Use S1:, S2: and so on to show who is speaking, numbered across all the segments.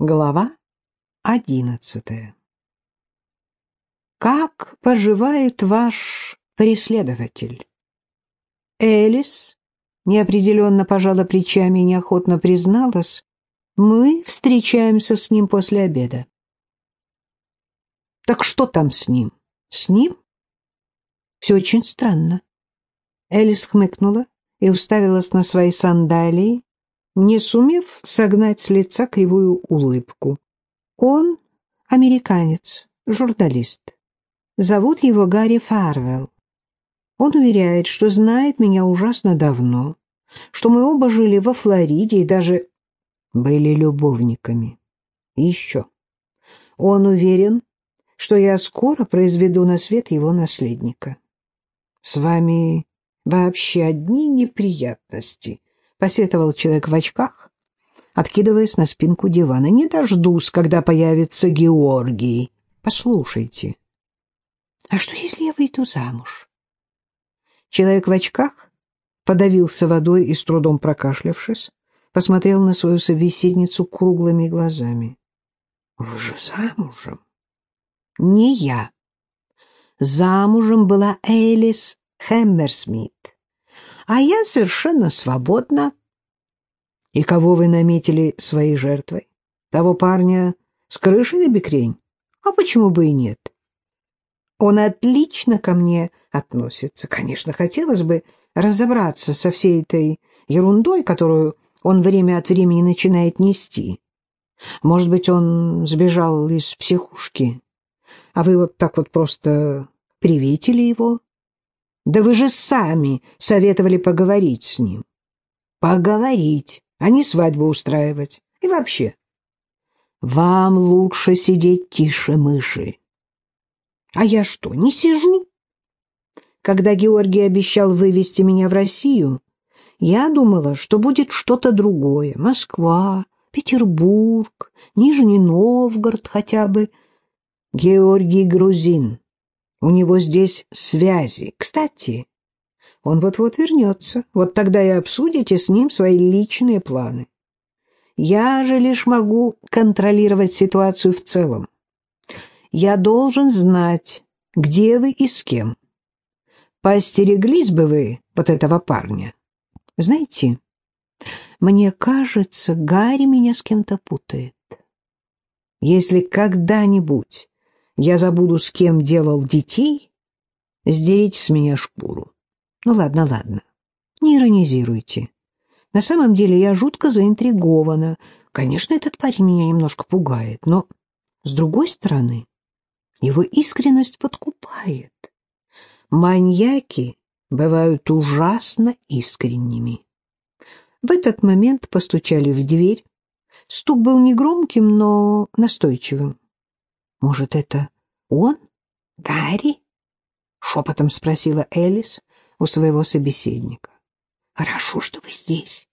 S1: Глава одиннадцатая Как поживает ваш преследователь? Элис неопределенно пожала плечами и неохотно призналась, мы встречаемся с ним после обеда. Так что там с ним? С ним? Все очень странно. Элис хмыкнула и уставилась на свои сандалии, не сумев согнать с лица кривую улыбку. Он американец, журналист. Зовут его Гарри Фарвелл. Он уверяет, что знает меня ужасно давно, что мы оба жили во Флориде и даже были любовниками. Еще. Он уверен, что я скоро произведу на свет его наследника. С вами вообще одни неприятности, — посетовал человек в очках, откидываясь на спинку дивана. «Не дождусь, когда появится Георгий. Послушайте, а что, если я выйду замуж?» Человек в очках подавился водой и, с трудом прокашлявшись, посмотрел на свою собеседницу круглыми глазами. «Вы же замужем?» «Не я. Замужем была Элис Хэммерсмит а я совершенно свободна. И кого вы наметили своей жертвой? Того парня с крыши на бекрень? А почему бы и нет? Он отлично ко мне относится. Конечно, хотелось бы разобраться со всей этой ерундой, которую он время от времени начинает нести. Может быть, он сбежал из психушки, а вы вот так вот просто приветили его? Да вы же сами советовали поговорить с ним. Поговорить, а не свадьбу устраивать. И вообще, вам лучше сидеть тише мыши. А я что, не сижу? Когда Георгий обещал вывести меня в Россию, я думала, что будет что-то другое. Москва, Петербург, Нижний Новгород хотя бы. Георгий грузин. У него здесь связи. Кстати, он вот-вот вернется. Вот тогда и обсудите с ним свои личные планы. Я же лишь могу контролировать ситуацию в целом. Я должен знать, где вы и с кем. Постереглись бы вы вот этого парня. Знаете, мне кажется, Гарри меня с кем-то путает. Если когда-нибудь я забуду, с кем делал детей, сдерите с меня шкуру. Ну ладно, ладно, не иронизируйте. На самом деле я жутко заинтригована. Конечно, этот парень меня немножко пугает, но, с другой стороны, его искренность подкупает. Маньяки бывают ужасно искренними. В этот момент постучали в дверь. Стук был негромким, но настойчивым. Может, это он? Гарри? Шепотом спросила Элис у своего собеседника. Хорошо, что вы здесь.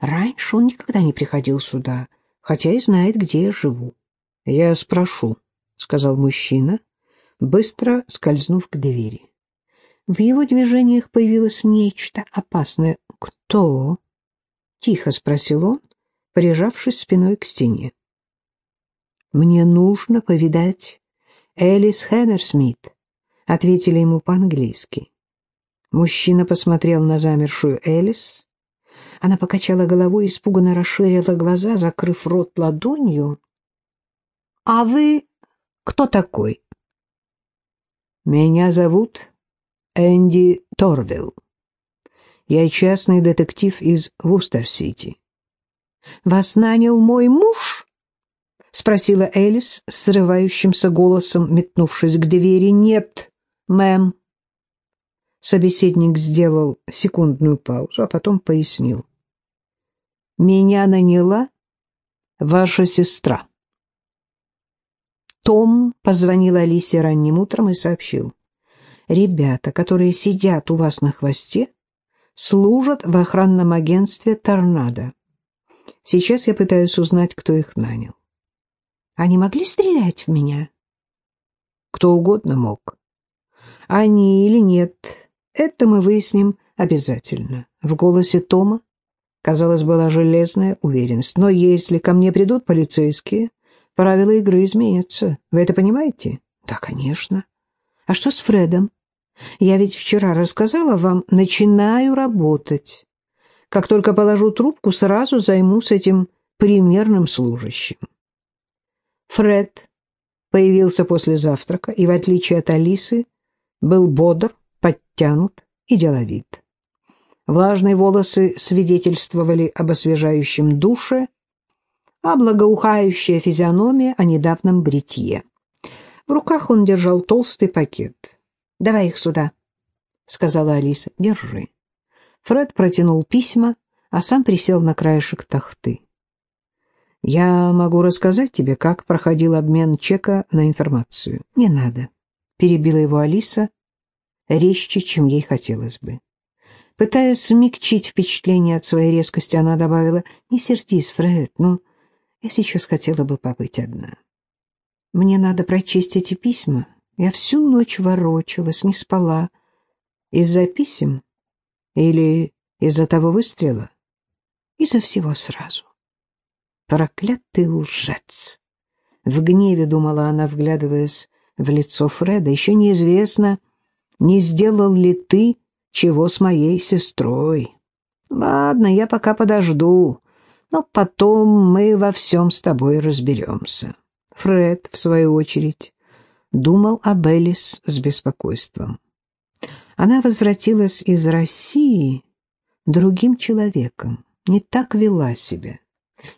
S1: Раньше он никогда не приходил сюда, хотя и знает, где я живу. Я спрошу, сказал мужчина, быстро скользнув к двери. В его движениях появилось нечто опасное. «Кто?» — тихо спросил он, прижавшись спиной к стене. «Мне нужно повидать Элис Хэмерсмит», — ответили ему по-английски. Мужчина посмотрел на замершую Элис. Она покачала головой испуганно расширила глаза, закрыв рот ладонью. «А вы кто такой?» «Меня зовут Энди Торвилл. Я частный детектив из Вустер-Сити». «Вас нанял мой муж?» — спросила Элис срывающимся голосом, метнувшись к двери. «Нет, мэм». Собеседник сделал секундную паузу, а потом пояснил. «Меня наняла ваша сестра». Том позвонил Алисе ранним утром и сообщил. «Ребята, которые сидят у вас на хвосте, служат в охранном агентстве «Торнадо». Сейчас я пытаюсь узнать, кто их нанял. Они могли стрелять в меня? Кто угодно мог. Они или нет, это мы выясним обязательно. В голосе Тома казалось, была железная уверенность. «Но если ко мне придут полицейские, правила игры изменятся. Вы это понимаете?» «Да, конечно. А что с Фредом? Я ведь вчера рассказала вам, начинаю работать. Как только положу трубку, сразу займусь этим примерным служащим». Фред появился после завтрака и, в отличие от Алисы, был бодр, подтянут и деловит. Влажные волосы свидетельствовали об освежающем душе, а благоухающая физиономия о недавнем бритье. В руках он держал толстый пакет. «Давай их сюда», — сказала Алиса. «Держи». Фред протянул письма, а сам присел на краешек тахты. «Я могу рассказать тебе, как проходил обмен чека на информацию». «Не надо», — перебила его Алиса, резче, чем ей хотелось бы. Пытаясь смягчить впечатление от своей резкости, она добавила, «Не сердись, Фред, но я сейчас хотела бы побыть одна. Мне надо прочесть эти письма. Я всю ночь ворочалась, не спала. Из-за писем? Или из-за того выстрела? Из-за всего сразу. Проклятый лжец!» В гневе думала она, вглядываясь в лицо Фреда. «Еще неизвестно, не сделал ли ты чего с моей сестрой. Ладно, я пока подожду, но потом мы во всем с тобой разберемся. Фред, в свою очередь, думал об Элис с беспокойством. Она возвратилась из России другим человеком, не так вела себя,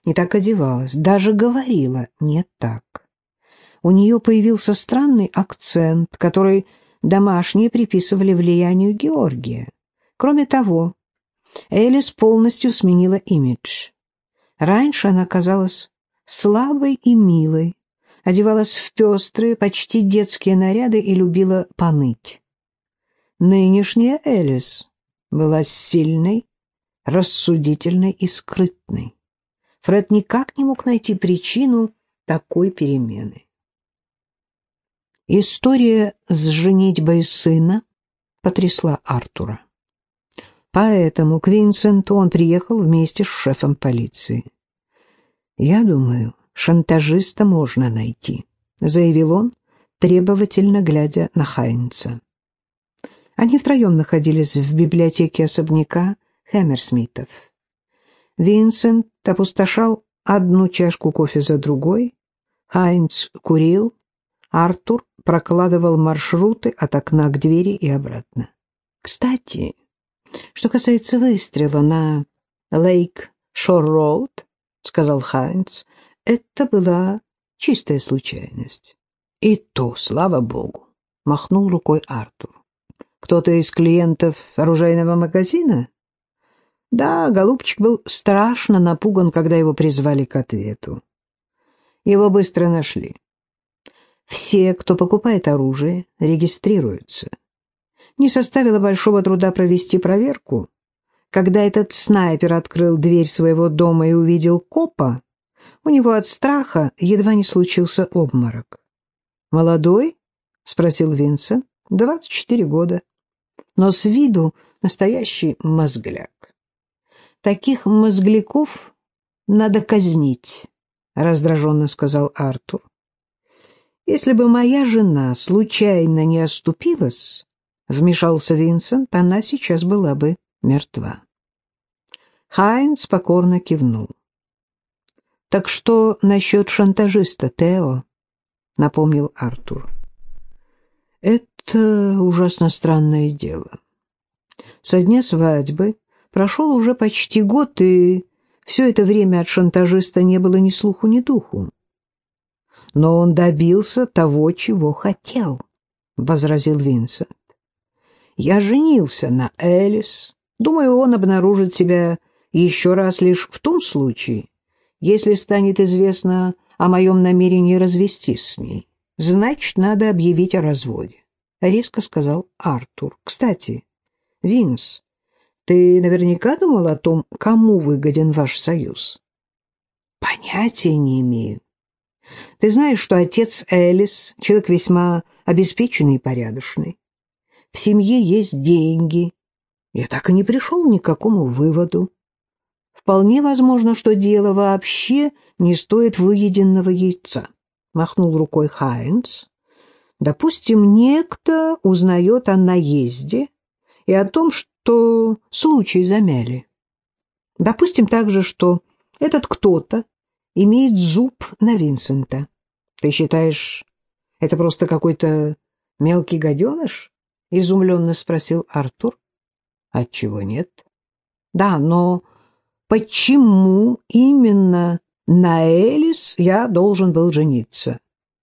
S1: не так одевалась, даже говорила не так. У нее появился странный акцент, который домашние приписывали влиянию Георгия. Кроме того, Элис полностью сменила имидж. Раньше она казалась слабой и милой, одевалась в пестрые, почти детские наряды и любила поныть. Нынешняя Элис была сильной, рассудительной и скрытной. Фред никак не мог найти причину такой перемены. История с женитьбой сына потрясла Артура. Поэтому к Винсенту он приехал вместе с шефом полиции. «Я думаю, шантажиста можно найти», — заявил он, требовательно глядя на Хайнца. Они втроем находились в библиотеке особняка Хэмерсмитов. Винсент опустошал одну чашку кофе за другой, Хайнц курил, Артур прокладывал маршруты от окна к двери и обратно. Кстати, что касается выстрела на Лейк-Шор-Роуд, сказал Хайнц, это была чистая случайность. И то, слава богу, махнул рукой Артур. Кто-то из клиентов оружейного магазина? Да, голубчик был страшно напуган, когда его призвали к ответу. Его быстро нашли. Все, кто покупает оружие, регистрируются. Не составило большого труда провести проверку. Когда этот снайпер открыл дверь своего дома и увидел копа, у него от страха едва не случился обморок. «Молодой?» — спросил Винсент. «Двадцать четыре года. Но с виду настоящий мозгляк. Таких мозгляков надо казнить», — раздраженно сказал Артур. Если бы моя жена случайно не оступилась, вмешался Винсент, она сейчас была бы мертва. Хайнс покорно кивнул. «Так что насчет шантажиста, Тео?» — напомнил Артур. «Это ужасно странное дело. Со дня свадьбы прошел уже почти год, и все это время от шантажиста не было ни слуху, ни духу но он добился того, чего хотел, — возразил Винсент. Я женился на Элис. Думаю, он обнаружит себя еще раз лишь в том случае, если станет известно о моем намерении развестись с ней. Значит, надо объявить о разводе, — резко сказал Артур. Кстати, Винс, ты наверняка думал о том, кому выгоден ваш союз? Понятия не имею. Ты знаешь, что отец Элис — человек весьма обеспеченный и порядочный. В семье есть деньги. Я так и не пришел ни к какому выводу. Вполне возможно, что дело вообще не стоит выеденного яйца, махнул рукой Хайнц. Допустим, некто узнает о наезде и о том, что случай замяли. Допустим также, что этот кто-то имеет зуб на Винсента. Ты считаешь, это просто какой-то мелкий гаденыш? Изумленно спросил Артур. Отчего нет? Да, но почему именно на Элис я должен был жениться?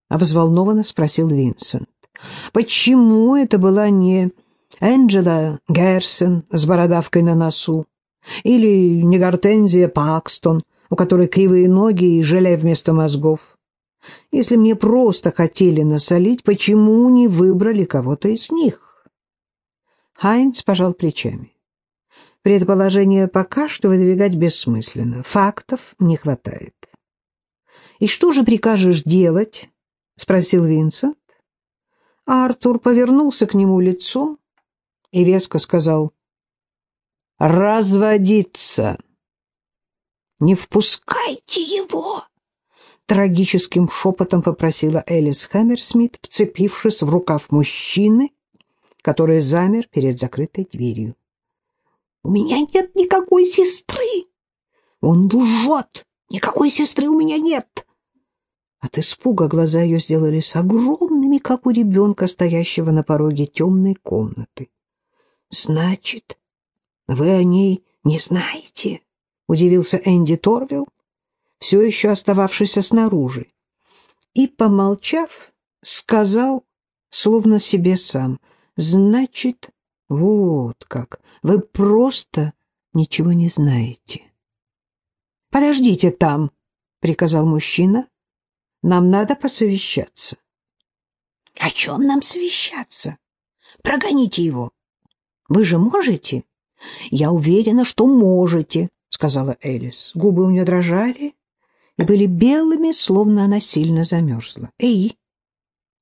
S1: Взволнованно спросил Винсент. Почему это была не Энджела Герсон с бородавкой на носу? Или не Гортензия Пакстон, у которой кривые ноги и желе вместо мозгов? Если мне просто хотели насолить, почему не выбрали кого-то из них? Хайнц пожал плечами. Предположение пока что выдвигать бессмысленно. Фактов не хватает. «И что же прикажешь делать?» — спросил Винсент. Артур повернулся к нему лицом и веско сказал «Разводиться!» «Не впускайте его!» Трагическим шепотом попросила Элис Хаммерсмит, вцепившись в рукав мужчины, который замер перед закрытой дверью. «У меня нет никакой сестры!» «Он лжет! Никакой сестры у меня нет!» От испуга глаза ее сделались огромными, как у ребенка, стоящего на пороге темной комнаты. «Значит, вы о ней не знаете?» — удивился Энди Торвилл, все еще остававшийся снаружи. И, помолчав, сказал, словно себе сам, «Значит, вот как, вы просто ничего не знаете». «Подождите там», — приказал мужчина, нам надо посовещаться. — О чем нам совещаться? Прогоните его. — Вы же можете? — Я уверена, что можете, — сказала Элис. Губы у нее дрожали и были белыми, словно она сильно замерзла. — Эй,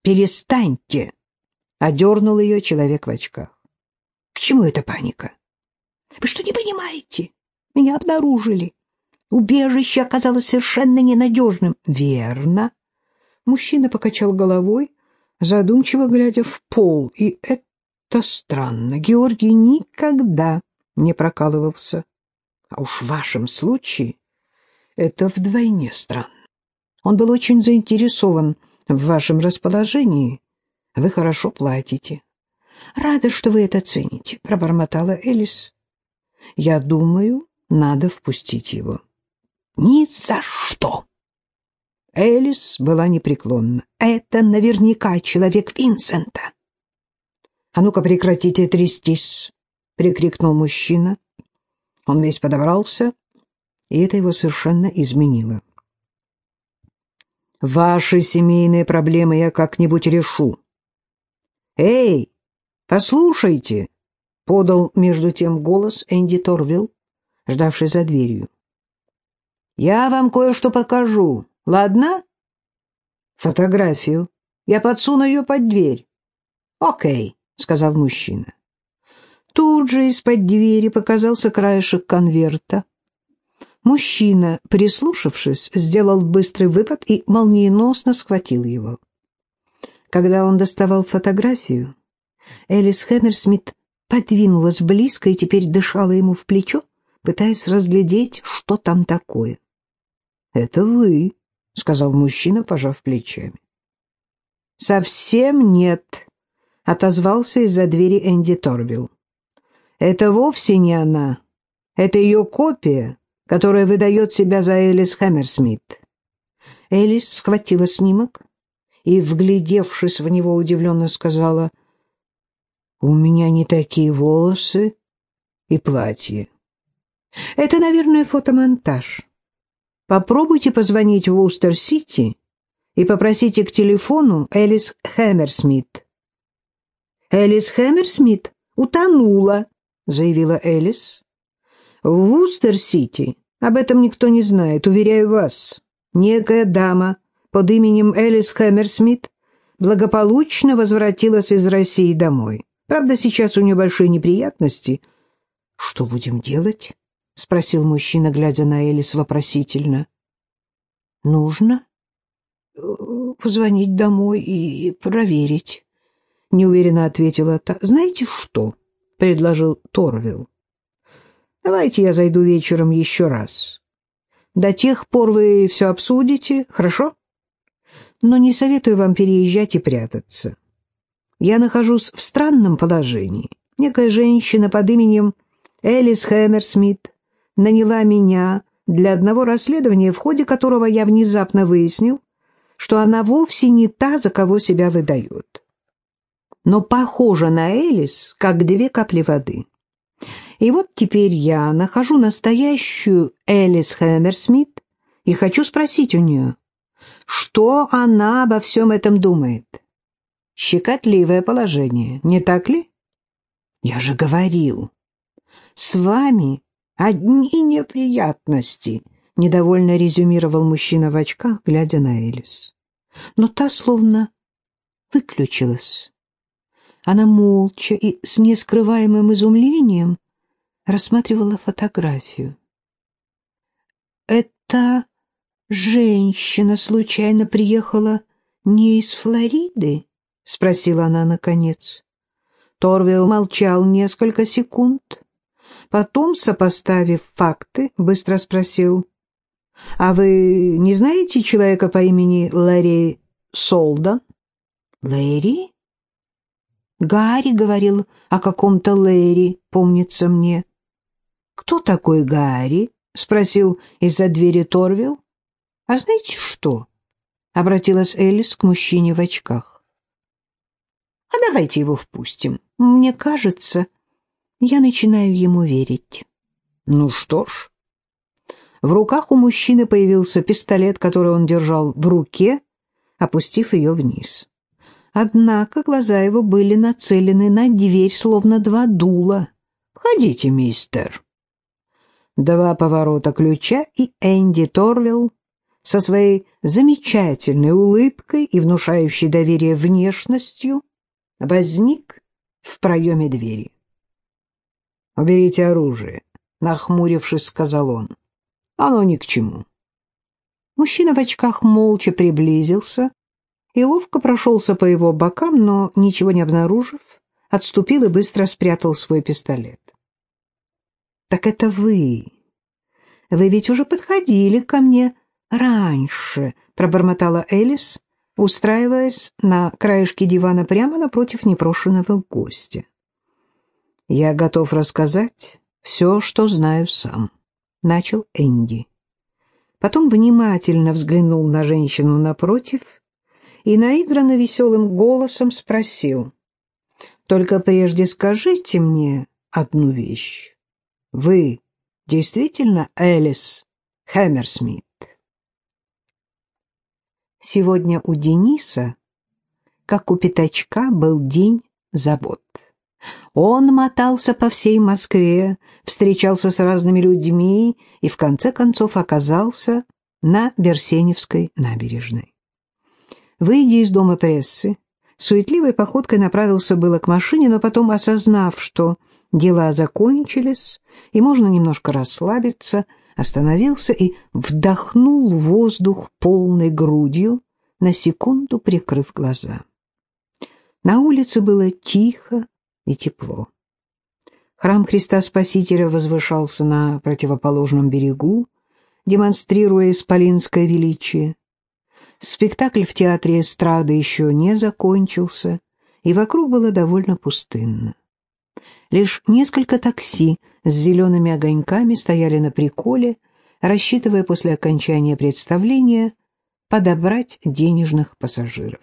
S1: перестаньте! — одернул ее человек в очках. — К чему эта паника? — Вы что, не понимаете? Меня обнаружили. Убежище оказалось совершенно ненадежным. Верно. Мужчина покачал головой, задумчиво глядя в пол. И это странно. Георгий никогда не прокалывался. А уж в вашем случае это вдвойне странно. Он был очень заинтересован в вашем расположении. Вы хорошо платите. Рада, что вы это цените, пробормотала Элис. Я думаю, надо впустить его. Ни за что! Элис была непреклонна. Это наверняка человек Винсента. — А ну-ка прекратите трястись! — прикрикнул мужчина. Он весь подобрался, и это его совершенно изменило. — Ваши семейные проблемы я как-нибудь решу. — Эй, послушайте! — подал между тем голос Энди Торвилл, ждавший за дверью. Я вам кое-что покажу, ладно? Фотографию. Я подсуну ее под дверь. Окей, сказал мужчина. Тут же из-под двери показался краешек конверта. Мужчина, прислушавшись, сделал быстрый выпад и молниеносно схватил его. Когда он доставал фотографию, Элис Хэмерсмит подвинулась близко и теперь дышала ему в плечо, пытаясь разглядеть, что там такое. «Это вы», — сказал мужчина, пожав плечами. «Совсем нет», — отозвался из-за двери Энди Торвилл. «Это вовсе не она. Это ее копия, которая выдает себя за Элис Хаммерсмит». Элис схватила снимок и, вглядевшись в него, удивленно сказала, «У меня не такие волосы и платье». «Это, наверное, фотомонтаж». Попробуйте позвонить в Устер-Сити и попросите к телефону Элис Хэмерсмит. «Элис Хэмерсмит утонула», — заявила Элис. «В Устер-Сити об этом никто не знает, уверяю вас. Некая дама под именем Элис Хэмерсмит благополучно возвратилась из России домой. Правда, сейчас у нее большие неприятности. Что будем делать?» — спросил мужчина, глядя на Элис вопросительно. «Нужно э, позвонить домой и проверить», — неуверенно ответила та. «Знаете что?» — предложил Торвилл. «Давайте я зайду вечером еще раз. До тех пор вы все обсудите, хорошо? Но не советую вам переезжать и прятаться. Я нахожусь в странном положении. Некая женщина под именем Элис Хэмерсмит наняла меня для одного расследования, в ходе которого я внезапно выяснил, что она вовсе не та, за кого себя выдает. Но похожа на Элис, как две капли воды. И вот теперь я нахожу настоящую Элис Хэмерсмит и хочу спросить у нее, что она обо всем этом думает. Щекотливое положение, не так ли? Я же говорил, с вами одни неприятности, недовольно резюмировал мужчина в очках, глядя на Элис. Но та словно выключилась. Она молча и с нескрываемым изумлением рассматривала фотографию. «Эта женщина случайно приехала не из Флориды?» — спросила она наконец. Торвилл молчал несколько секунд. Потом, сопоставив факты, быстро спросил, «А вы не знаете человека по имени Ларри Солдан?» «Лэри?» Гарри говорил о каком-то Лэри, помнится мне. «Кто такой Гарри?» — спросил из-за двери Торвилл. «А знаете что?» — обратилась Элис к мужчине в очках. «А давайте его впустим. Мне кажется, я начинаю ему верить». «Ну что ж». В руках у мужчины появился пистолет, который он держал в руке, опустив ее вниз. Однако глаза его были нацелены на дверь, словно два дула. «Входите, мистер». Два поворота ключа, и Энди Торвилл со своей замечательной улыбкой и внушающей доверие внешностью возник в проеме двери. «Уберите оружие», — нахмурившись, сказал он. «Оно ни к чему». Мужчина в очках молча приблизился и ловко прошелся по его бокам, но, ничего не обнаружив, отступил и быстро спрятал свой пистолет. «Так это вы. Вы ведь уже подходили ко мне раньше», — пробормотала Элис, устраиваясь на краешке дивана прямо напротив непрошенного гостя. «Я готов рассказать все, что знаю сам», — начал Энди. Потом внимательно взглянул на женщину напротив и наигранно веселым голосом спросил. «Только прежде скажите мне одну вещь. Вы действительно Элис Хэмерсмит? Сегодня у Дениса, как у пятачка, был день забот. Он мотался по всей Москве, встречался с разными людьми и в конце концов оказался на Берсеневской набережной. Выйдя из дома прессы, суетливой походкой направился было к машине, но потом, осознав, что Дела закончились, и можно немножко расслабиться, остановился и вдохнул воздух полной грудью, на секунду прикрыв глаза. На улице было тихо и тепло. Храм Христа Спасителя возвышался на противоположном берегу, демонстрируя исполинское величие. Спектакль в театре эстрады еще не закончился, и вокруг было довольно пустынно. Лишь несколько такси с зелеными огоньками стояли на приколе, рассчитывая после окончания представления подобрать денежных пассажиров.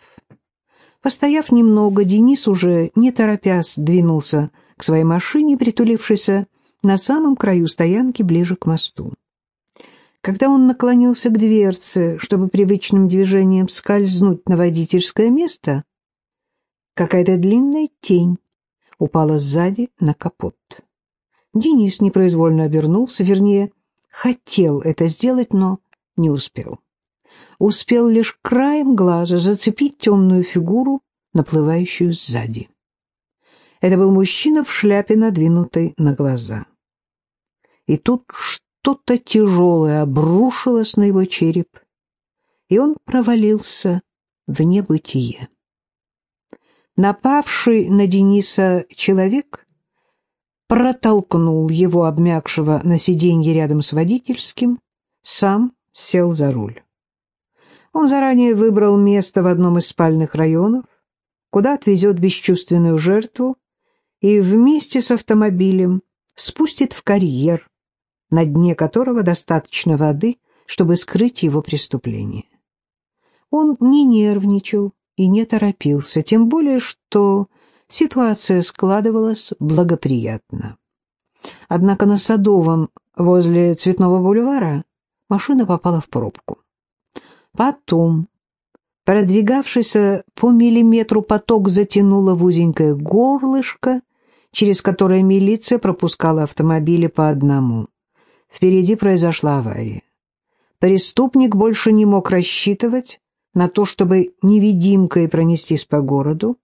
S1: Постояв немного, Денис уже, не торопясь, двинулся к своей машине, притулившейся на самом краю стоянки ближе к мосту. Когда он наклонился к дверце, чтобы привычным движением скользнуть на водительское место, какая-то длинная тень упала сзади на капот. Денис непроизвольно обернулся, вернее, хотел это сделать, но не успел. Успел лишь краем глаза зацепить темную фигуру, наплывающую сзади. Это был мужчина в шляпе, надвинутой на глаза. И тут что-то тяжелое обрушилось на его череп, и он провалился в небытие. Напавший на Дениса человек протолкнул его обмякшего на сиденье рядом с водительским, сам сел за руль. Он заранее выбрал место в одном из спальных районов, куда отвезет бесчувственную жертву и вместе с автомобилем спустит в карьер, на дне которого достаточно воды, чтобы скрыть его преступление. Он не нервничал и не торопился, тем более, что ситуация складывалась благоприятно. Однако на Садовом, возле Цветного бульвара, машина попала в пробку. Потом, продвигавшийся по миллиметру поток затянуло в узенькое горлышко, через которое милиция пропускала автомобили по одному. Впереди произошла авария. Преступник больше не мог рассчитывать на то, чтобы невидимкой пронестись по городу.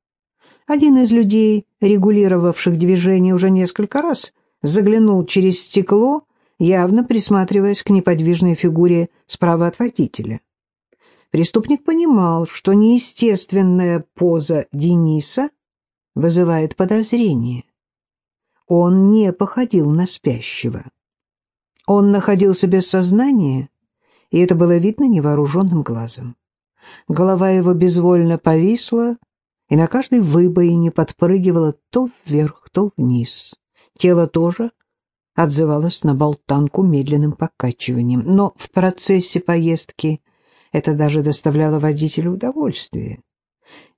S1: Один из людей, регулировавших движение уже несколько раз, заглянул через стекло, явно присматриваясь к неподвижной фигуре справа от водителя. Преступник понимал, что неестественная поза Дениса вызывает подозрение. Он не походил на спящего. Он находился без сознания, и это было видно невооруженным глазом. Голова его безвольно повисла, и на каждой выбоине подпрыгивала то вверх, то вниз. Тело тоже отзывалось на болтанку медленным покачиванием, но в процессе поездки это даже доставляло водителю удовольствие.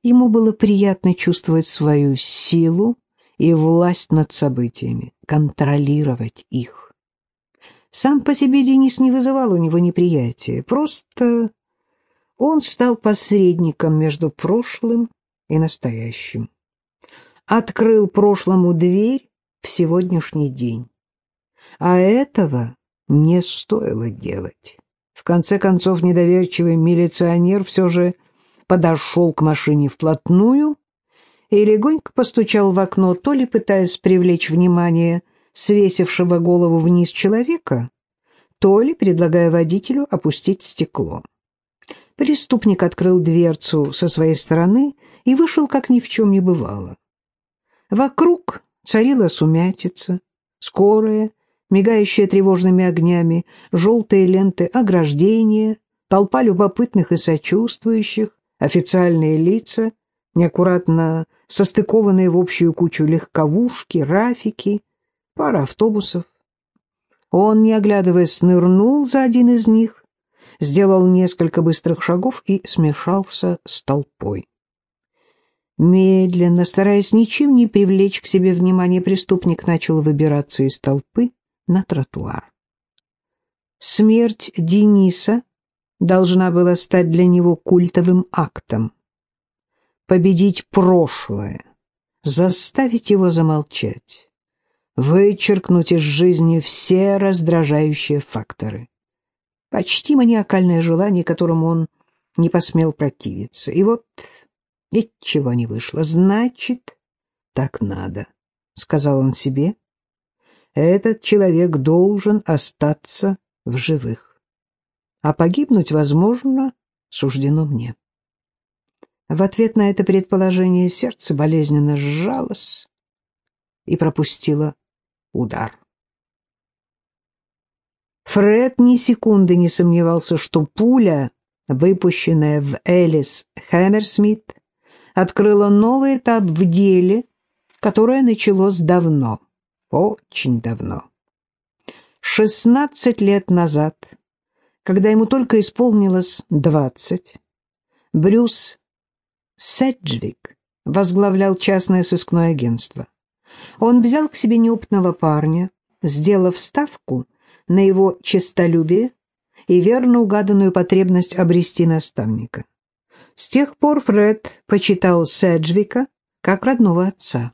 S1: Ему было приятно чувствовать свою силу и власть над событиями, контролировать их. Сам по себе Денис не вызывал у него неприятия, просто он стал посредником между прошлым и настоящим. Открыл прошлому дверь в сегодняшний день. А этого не стоило делать. В конце концов, недоверчивый милиционер все же подошел к машине вплотную и легонько постучал в окно, то ли пытаясь привлечь внимание свесившего голову вниз человека, то ли предлагая водителю опустить стекло. Преступник открыл дверцу со своей стороны и вышел, как ни в чем не бывало. Вокруг царила сумятица, скорая, мигающая тревожными огнями, желтые ленты ограждения, толпа любопытных и сочувствующих, официальные лица, неаккуратно состыкованные в общую кучу легковушки, рафики, пара автобусов. Он, не оглядываясь, нырнул за один из них сделал несколько быстрых шагов и смешался с толпой. Медленно, стараясь ничем не привлечь к себе внимание, преступник начал выбираться из толпы на тротуар. Смерть Дениса должна была стать для него культовым актом. Победить прошлое, заставить его замолчать, вычеркнуть из жизни все раздражающие факторы почти маниакальное желание, которому он не посмел противиться. И вот ничего не вышло. Значит, так надо, — сказал он себе. Этот человек должен остаться в живых. А погибнуть, возможно, суждено мне. В ответ на это предположение сердце болезненно сжалось и пропустило удар. Фред ни секунды не сомневался, что пуля, выпущенная в Элис Хэмерсмит, открыла новый этап в деле, которое началось давно, очень давно. Шестнадцать лет назад, когда ему только исполнилось двадцать, Брюс Седжвик возглавлял частное сыскное агентство. Он взял к себе неопытного парня, сделав ставку – на его честолюбие и верно угаданную потребность обрести наставника. С тех пор Фред почитал Седжвика как родного отца.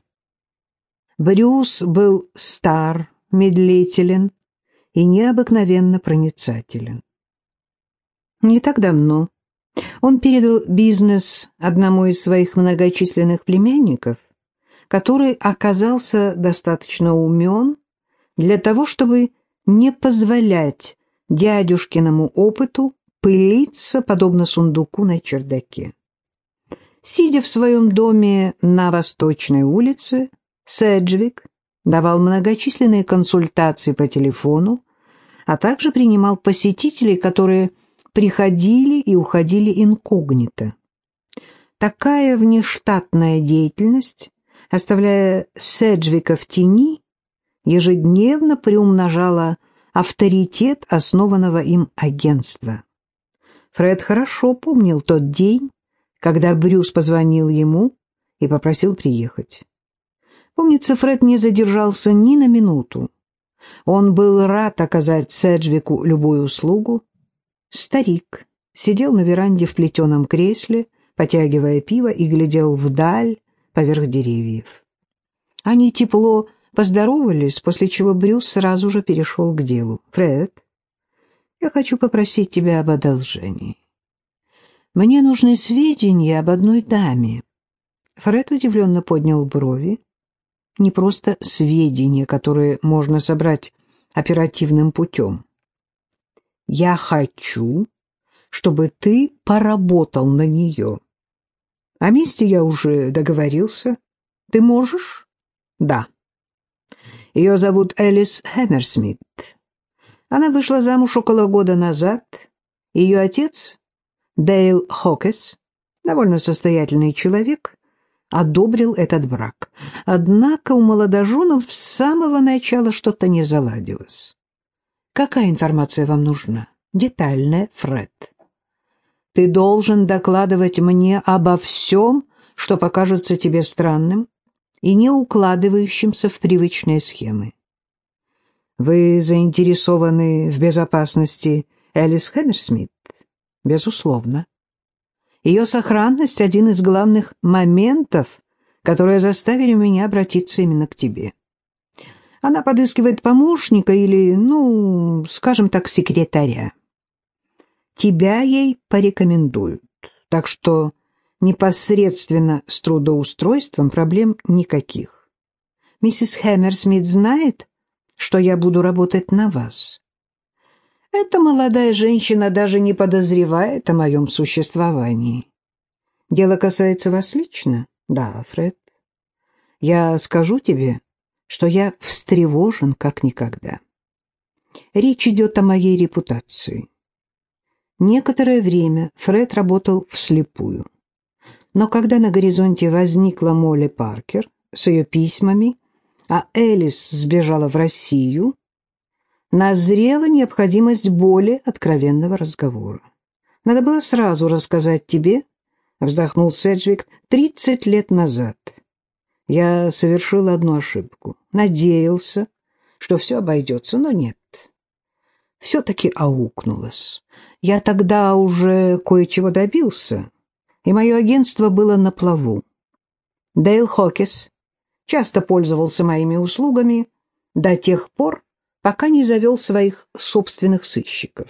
S1: Брюс был стар, медлителен и необыкновенно проницателен. Не так давно он передал бизнес одному из своих многочисленных племянников, который оказался достаточно умен для того, чтобы не позволять дядюшкиному опыту пылиться, подобно сундуку на чердаке. Сидя в своем доме на Восточной улице, Седжвик давал многочисленные консультации по телефону, а также принимал посетителей, которые приходили и уходили инкогнито. Такая внештатная деятельность, оставляя Седжвика в тени, ежедневно приумножала авторитет основанного им агентства. Фред хорошо помнил тот день, когда Брюс позвонил ему и попросил приехать. Помнится, Фред не задержался ни на минуту. Он был рад оказать Седжвику любую услугу. Старик сидел на веранде в плетеном кресле, потягивая пиво и глядел вдаль поверх деревьев. Они тепло поздоровались, после чего Брюс сразу же перешел к делу. «Фред, я хочу попросить тебя об одолжении. Мне нужны сведения об одной даме». Фред удивленно поднял брови не просто сведения, которые можно собрать оперативным путем. Я хочу, чтобы ты поработал на нее. О месте я уже договорился. Ты можешь? Да. Ее зовут Элис Хэмерсмит. Она вышла замуж около года назад. Ее отец, Дейл Хокес, довольно состоятельный человек, одобрил этот брак. Однако у молодоженов с самого начала что-то не заладилось. Какая информация вам нужна? Детальная, Фред. Ты должен докладывать мне обо всем, что покажется тебе странным и не укладывающимся в привычные схемы. Вы заинтересованы в безопасности Элис Хэмерсмит? Безусловно. Ее сохранность — один из главных моментов, которые заставили меня обратиться именно к тебе. Она подыскивает помощника или, ну, скажем так, секретаря. Тебя ей порекомендуют, так что непосредственно с трудоустройством проблем никаких. Миссис Хэмерсмит знает, что я буду работать на вас. Эта молодая женщина даже не подозревает о моем существовании. Дело касается вас лично? Да, Фред. Я скажу тебе, что я встревожен как никогда. Речь идет о моей репутации. Некоторое время Фред работал вслепую. Но когда на горизонте возникла Молли Паркер с ее письмами, а Элис сбежала в Россию, назрела необходимость более откровенного разговора. Надо было сразу рассказать тебе, — вздохнул Седжвик, — тридцать лет назад. Я совершил одну ошибку. Надеялся, что все обойдется, но нет. Все-таки аукнулось. Я тогда уже кое-чего добился, и мое агентство было на плаву. Дейл Хокис часто пользовался моими услугами до тех пор, пока не завел своих собственных сыщиков.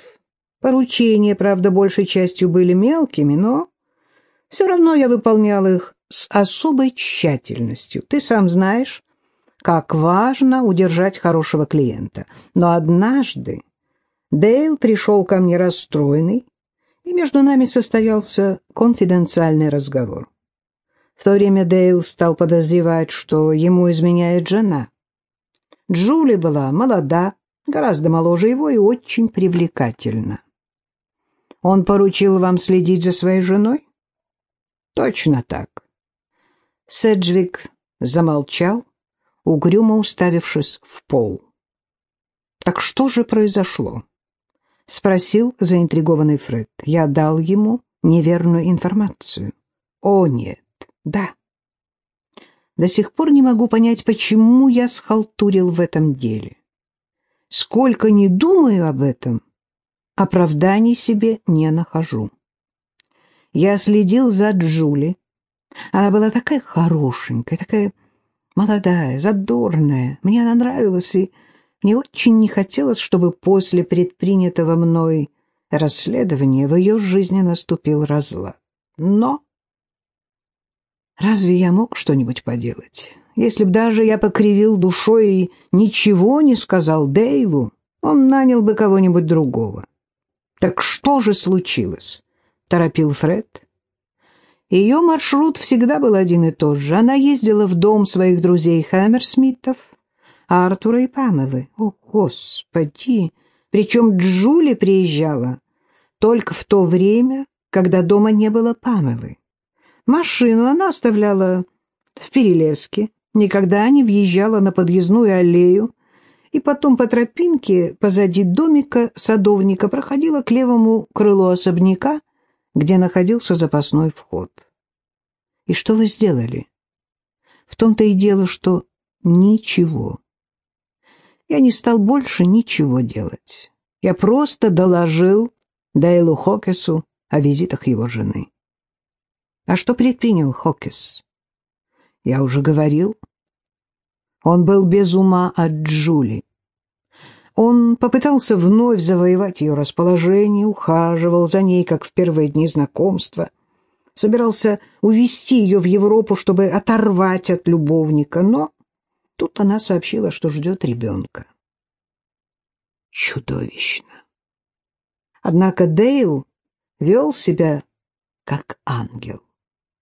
S1: Поручения, правда, большей частью были мелкими, но все равно я выполнял их с особой тщательностью. Ты сам знаешь, как важно удержать хорошего клиента. Но однажды Дейл пришел ко мне расстроенный, и между нами состоялся конфиденциальный разговор. В то время Дейл стал подозревать, что ему изменяет жена. Джули была молода, гораздо моложе его и очень привлекательна. Он поручил вам следить за своей женой? Точно так. Седжвик замолчал, угрюмо уставившись в пол. Так что же произошло? Спросил заинтригованный Фред. Я дал ему неверную информацию. О, нет, да. До сих пор не могу понять, почему я схалтурил в этом деле. Сколько не думаю об этом, оправданий себе не нахожу. Я следил за Джули. Она была такая хорошенькая, такая молодая, задорная. Мне она нравилась, и мне очень не хотелось, чтобы после предпринятого мной расследования в ее жизни наступил разлад. Но Разве я мог что-нибудь поделать? Если б даже я покривил душой и ничего не сказал Дейлу, он нанял бы кого-нибудь другого. «Так что же случилось?» — торопил Фред. Ее маршрут всегда был один и тот же. Она ездила в дом своих друзей Хэмерсмитов, Артура и Памелы. О, Господи! Причем Джули приезжала только в то время, когда дома не было Памелы. Машину она оставляла в Перелеске, никогда не въезжала на подъездную аллею, и потом по тропинке позади домика садовника проходила к левому крылу особняка, где находился запасной вход. И что вы сделали? В том-то и дело, что ничего. Я не стал больше ничего делать. Я просто доложил Дейлу Хокесу о визитах его жены. А что предпринял Хокес? Я уже говорил. Он был без ума от Джули. Он попытался вновь завоевать ее расположение, ухаживал за ней, как в первые дни знакомства, собирался увезти ее в Европу, чтобы оторвать от любовника, но тут она сообщила, что ждет ребенка. Чудовищно. Однако Дейл вел себя как ангел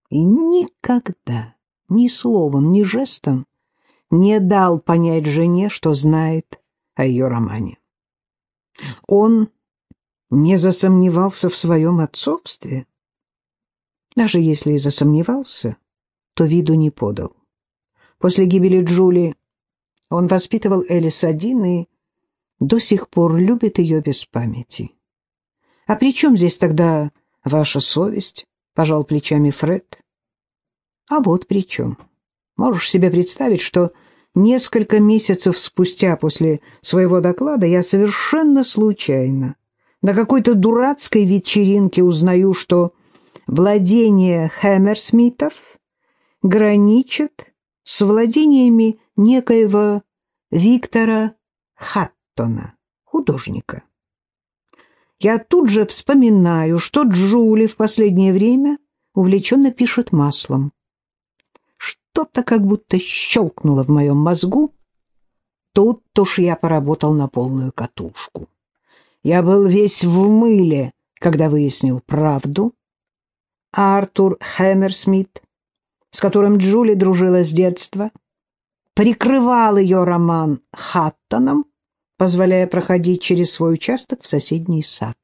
S1: и никогда ни словом, ни жестом не дал понять жене, что знает о ее романе. Он не засомневался в своем отцовстве. Даже если и засомневался, то виду не подал. После гибели Джули он воспитывал Элис один и до сих пор любит ее без памяти. «А при чем здесь тогда ваша совесть?» — пожал плечами Фред. «А вот при чем. Можешь себе представить, что Несколько месяцев спустя после своего доклада я совершенно случайно на какой-то дурацкой вечеринке узнаю, что владение Хэмерсмитов граничит с владениями некоего Виктора Хаттона, художника. Я тут же вспоминаю, что Джули в последнее время увлеченно пишет маслом что-то как будто щелкнуло в моем мозгу. Тут уж я поработал на полную катушку. Я был весь в мыле, когда выяснил правду. Артур Хэмерсмит, с которым Джули дружила с детства, прикрывал ее роман Хаттоном, позволяя проходить через свой участок в соседний сад.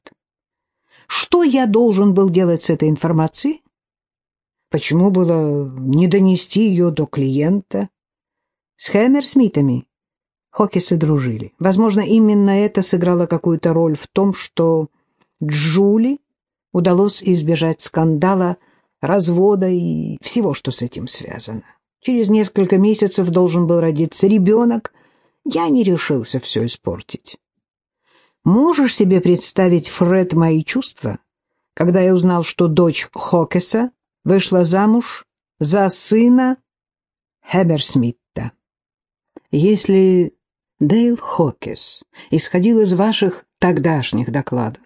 S1: Что я должен был делать с этой информацией? Почему было не донести ее до клиента? С Хэмерсмитами Хокисы дружили. Возможно, именно это сыграло какую-то роль в том, что Джули удалось избежать скандала, развода и всего, что с этим связано. Через несколько месяцев должен был родиться ребенок. Я не решился все испортить. Можешь себе представить, Фред, мои чувства, когда я узнал, что дочь Хокеса вышла замуж за сына Хеберсмитта. Если Дейл Хокес исходил из ваших тогдашних докладов,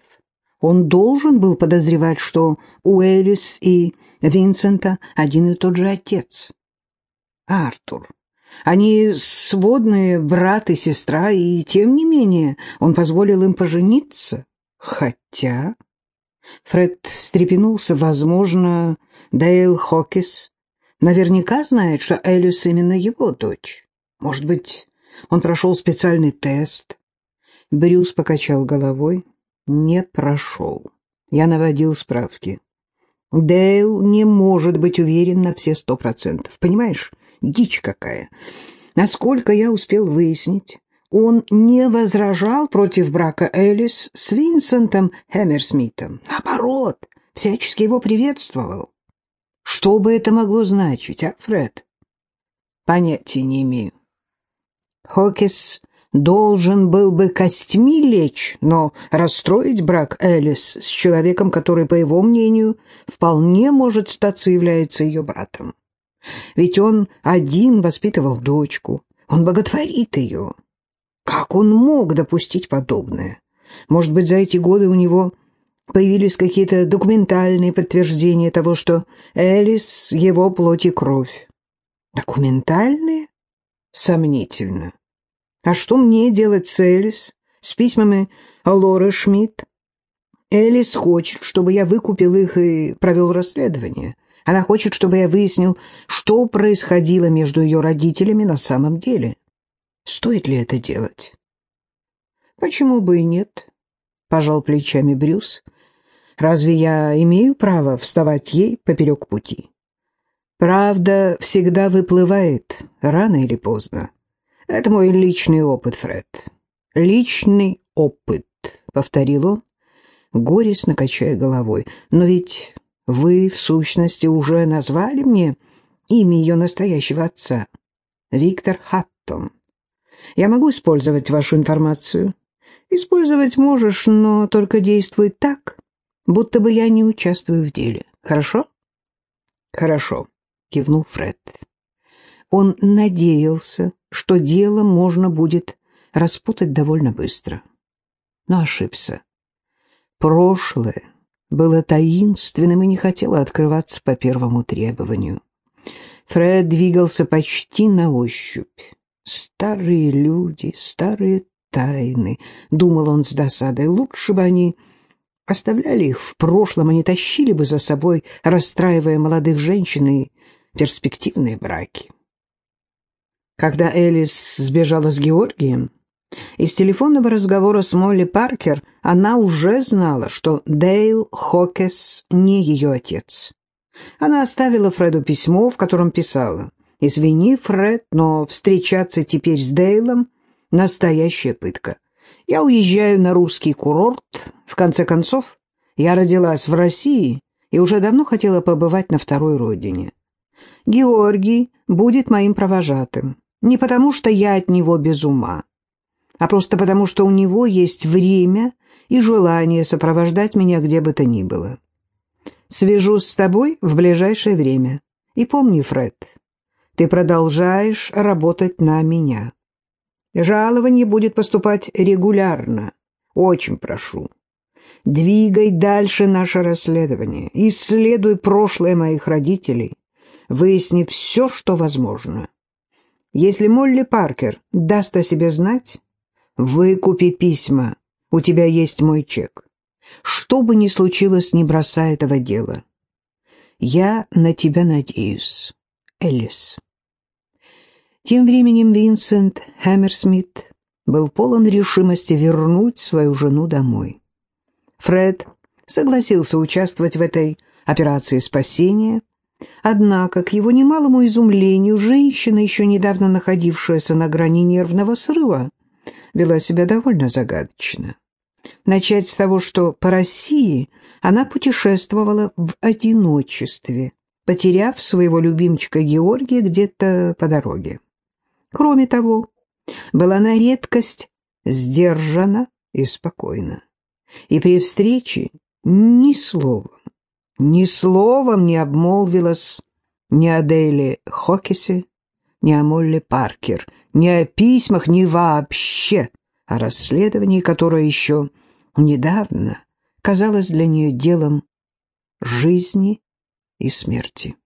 S1: он должен был подозревать, что у Элис и Винсента один и тот же отец. Артур. Они сводные брат и сестра, и тем не менее он позволил им пожениться. Хотя... Фред встрепенулся. Возможно, Дейл Хокис наверняка знает, что Элюс именно его дочь. Может быть, он прошел специальный тест? Брюс покачал головой. Не прошел. Я наводил справки. Дейл не может быть уверен на все сто процентов. Понимаешь, дичь какая. Насколько я успел выяснить, он не возражал против брака Элис с Винсентом Хэмерсмитом. Наоборот, всячески его приветствовал. Что бы это могло значить, а, Фред? Понятия не имею. Хокис должен был бы костьми лечь, но расстроить брак Элис с человеком, который, по его мнению, вполне может статься является ее братом. Ведь он один воспитывал дочку, он боготворит ее. Как он мог допустить подобное? Может быть, за эти годы у него появились какие-то документальные подтверждения того, что Элис — его плоть и кровь. Документальные? Сомнительно. А что мне делать с Элис, с письмами Лоры Шмидт. Элис хочет, чтобы я выкупил их и провел расследование. Она хочет, чтобы я выяснил, что происходило между ее родителями на самом деле. Стоит ли это делать? Почему бы и нет? Пожал плечами Брюс. Разве я имею право вставать ей поперек пути? Правда всегда выплывает, рано или поздно. Это мой личный опыт, Фред. Личный опыт, повторил он, горестно качая головой. Но ведь вы, в сущности, уже назвали мне имя ее настоящего отца. Виктор Хаттон. Я могу использовать вашу информацию? Использовать можешь, но только действуй так, будто бы я не участвую в деле. Хорошо? Хорошо, кивнул Фред. Он надеялся, что дело можно будет распутать довольно быстро. Но ошибся. Прошлое было таинственным и не хотело открываться по первому требованию. Фред двигался почти на ощупь. Старые люди, старые тайны, думал он с досадой. Лучше бы они оставляли их в прошлом, а не тащили бы за собой, расстраивая молодых женщин и перспективные браки. Когда Элис сбежала с Георгием, из телефонного разговора с Молли Паркер она уже знала, что Дейл Хокес не ее отец. Она оставила Фреду письмо, в котором писала «Извини, Фред, но встречаться теперь с Дейлом — настоящая пытка. Я уезжаю на русский курорт. В конце концов, я родилась в России и уже давно хотела побывать на второй родине. Георгий будет моим провожатым. Не потому, что я от него без ума, а просто потому, что у него есть время и желание сопровождать меня где бы то ни было. Свяжусь с тобой в ближайшее время. И помни, Фред, ты продолжаешь работать на меня. Жалование будет поступать регулярно. Очень прошу. Двигай дальше наше расследование. Исследуй прошлое моих родителей, выясни все, что возможно. Если Молли Паркер даст о себе знать, Выкупи письма, у тебя есть мой чек. Что бы ни случилось, не бросай этого дела. Я на тебя надеюсь, Элис. Тем временем Винсент Хэмерсмит был полон решимости вернуть свою жену домой. Фред согласился участвовать в этой операции спасения, однако, к его немалому изумлению, женщина, еще недавно находившаяся на грани нервного срыва, вела себя довольно загадочно. Начать с того, что по России она путешествовала в одиночестве, потеряв своего любимчика Георгия где-то по дороге. Кроме того, была на редкость сдержана и спокойна. И при встрече ни словом, ни словом не обмолвилась ни о Дейле Хокисе, ни о Молле Паркер, ни о письмах, ни вообще о расследовании, которое еще недавно казалось для нее делом жизни и смерти.